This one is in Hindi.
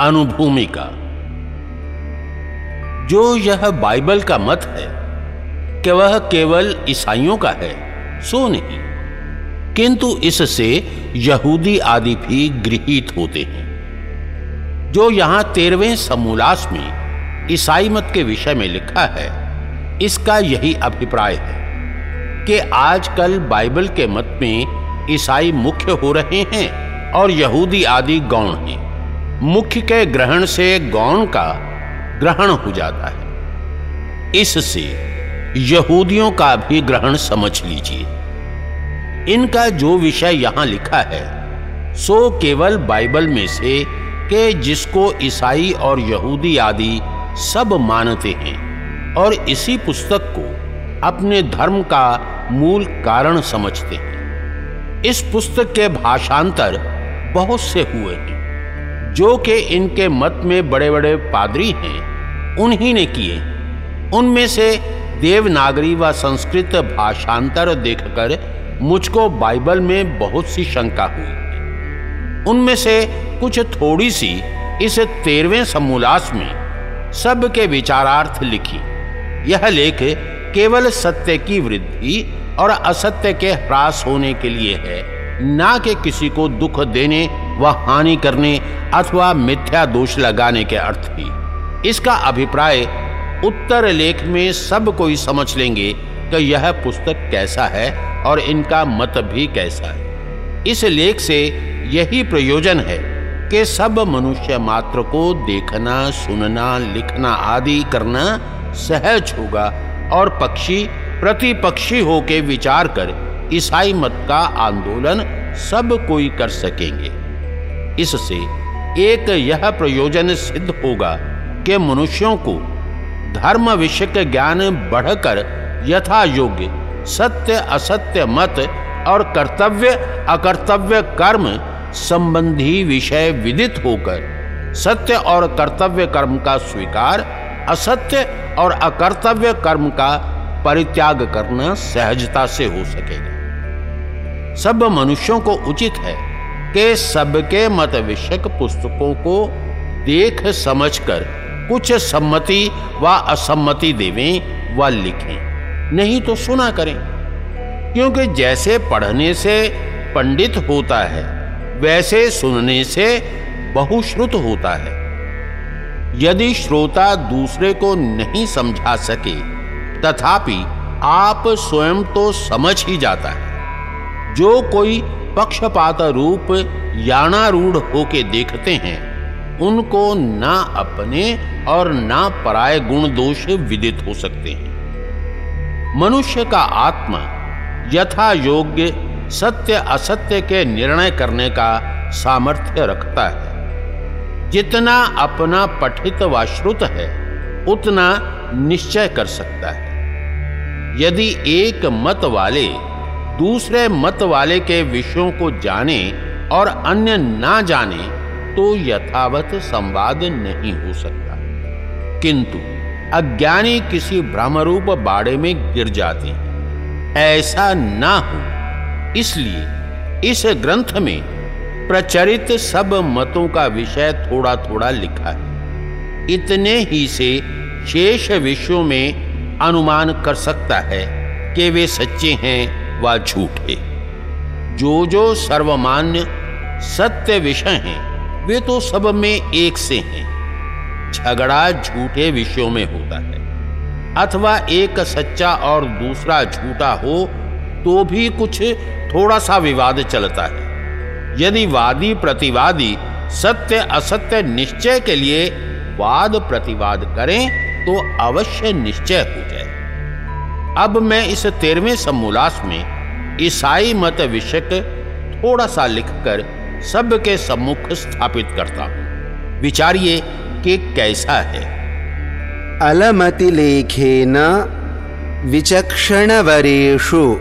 अनुभूमिका। जो यह बाइबल का मत है कि वह केवल ईसाइयों का है, सो नहीं, किंतु इससे यहूदी आदि भी गृहित होते हैं। जो यहाँ तेरहवें समूलास में ईसाई मत के विषय में लिखा है, इसका यही अभिप्राय है कि आजकल बाइबल के मत में ईसाई मुख्य हो रहे हैं और यहूदी आदि गौण हैं। मुख्य के ग्रहण से गौण का ग्रहण हो जाता है। इससे यहूदियों का भी ग्रहण समझ लीजिए। इनका जो विषय यहाँ लिखा है, सो केवल बाइबल में से के जिसको ईसाई और यहूदी आदि सब मानते हैं, और इसी पुस्तक को अपने धर्म का मूल कारण समझते हैं। इस पुस्तक के भाषांतर बहुत से हुए हैं। जो कि इनके मत में बड़े बड़े पादरी हैं, उन्हीं ने किए। उनमें से देवनागरी व संस्कृत भाषांतर देखकर मुझको बाइबल में बहुत सी शंका हुई। उनमें से कुछ थोड़ी सी इस तेरहवें समूलास में सबके विचारार्थ लिखी। यह लेख केवल सत्य की वृद्धि और असत्य के ह्रास होने के लिए है, ना कि किसी को दुख देने व हानि करने अथवा मिथ्या दोष लगाने के अर्थ ही। इसका अभिप्राय उत्तर लेख में सब कोई समझ लेंगे कि यह पुस्तक कैसा है और इनका मत भी कैसा है। इस लेख से यही प्रयोजन है कि सब मनुष्य मात्र को देखना, सुनना, लिखना आदि करना सहज होगा और पक्षी, प्रतिपक्षी होके विचार कर ईसाई मत का आंदोलन सब कोई कर सकेंगे। इससे एक यह प्रयोजन सिद्ध होगा कि मनुष्यों को धर्म विषय के ज्ञान बढ़कर यथा योग्य सत्य, असत्य मत और कर्तव्य, अकर्तव्य कर्म संबंधी विषय विदित होकर, सत्य और कर्तव्य कर्म का स्वीकार, असत्य और अकर्तव्य कर्म का परित्याग करना सहजता से हो सकेगा। सब मनुष्यों को उचित है कि सबके मत विषयक पुस्तकों को देख समझकर कुछ सम्मति व असम्मति देवें व लिखें। नहीं तो सुना करें। क्योंकि जैसे पढ़ने से पंडित होता है, वैसे सुनने से बहुश्रुत होता है। यदि श्रोता दूसरे को नहीं समझा सके, तथापि आप स्वयं तो समझ ही जाता है। जो कोई पक्षपात रूप यानारूढ़ होके देखते हैं। उनको ना अपने और ना पराय गुण दोष विदित हो सकते हैं। मनुष्य का आत्मा यथा योग्य, सत्य असत्य के निर्णय करने का सामर्थ्य रखता है। जितना अपना पठित व श्रुत है, उतना निश्चय कर सकता है। यदि एक मत वाले दूसरे मत वाले के विषयों को जाने और अन्य ना जाने तो यथावत संवाद नहीं हो सकता। किंतु अज्ञानी किसी भ्रमरूप बाड़े में गिर जाते हैं। ऐसा ना हो। इसलिए इस ग्रंथ में प्रचलित सब मतों का विषय थोड़ा थोड़ा लिखा है। इतने ही से शेष विषयों में अनुमान कर सकता है कि वे सच्चे हैं व झूठे। जो जो सर्वमान्य सत्य विषय हैं, वे तो सब में एक से हैं। झगड़ा झूठे विषयों में होता है। अथवा एक सच्चा और दूसरा झूठा हो तो भी कुछ थोड़ा सा विवाद चलता है। यदि वादी प्रतिवादी सत्य, असत्य निश्चय के लिए वाद प्रतिवाद करें तो अवश्य निश्चय हो जाए। अब मैं इस तेरहवें समोल्लास में ईसाई मत विषयक थोड़ा सा लिखकर सबके सम्मुख स्थापित करता हूँ। विचारिए कि कैसा है। अलमति लेखे न विचक्षण वरेशु